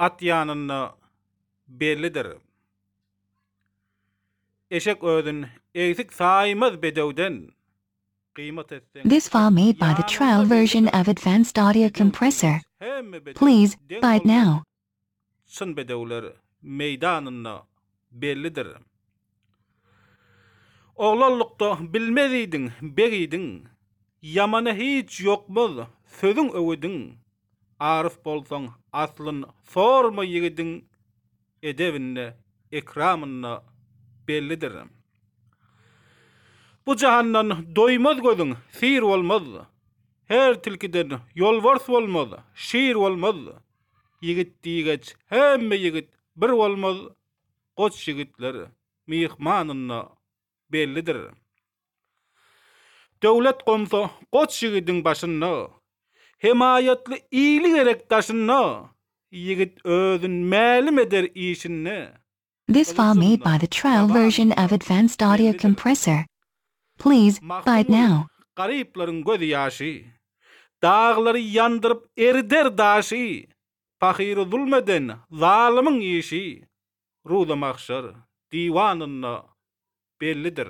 at yanyny berlidir. Eşek ödün eýsik saýmyz bedewden qiymat etsen. This farm made by the trial version of advanced audio compressor. Please buy it now. çyn bedewler meýdanynda bellidir. Oglanlykda bilmez idiň, beg idiň, ýamana hiç ýokmaz sözüň öwüdiň, arif bolsaň aslyn sorma ýigidiň edebinde, ekramynda bellidir. Bu jahandan doýmaz gözüň, syr bolmaz, her tilkiden ýolbars bolmaz, şir bolmaz, Ýigit diýgeç, hemme ýigit bir bolmaz, Goç ýigitler myhmanynda bellidir. Döwlet gonsa goç ýigidiň başynda, Hemaýatly ili gerek daşynda, Ýigit özün mälim eder işinde, This file made by the trial version of advanced audio compressor. Please buy it now. Garyplaryň göz ýaşy. Daglary ýandyryp erider daşy. Pahyry zulm eden zalymyň işi. Ruza mahşer diwanynda bellidir.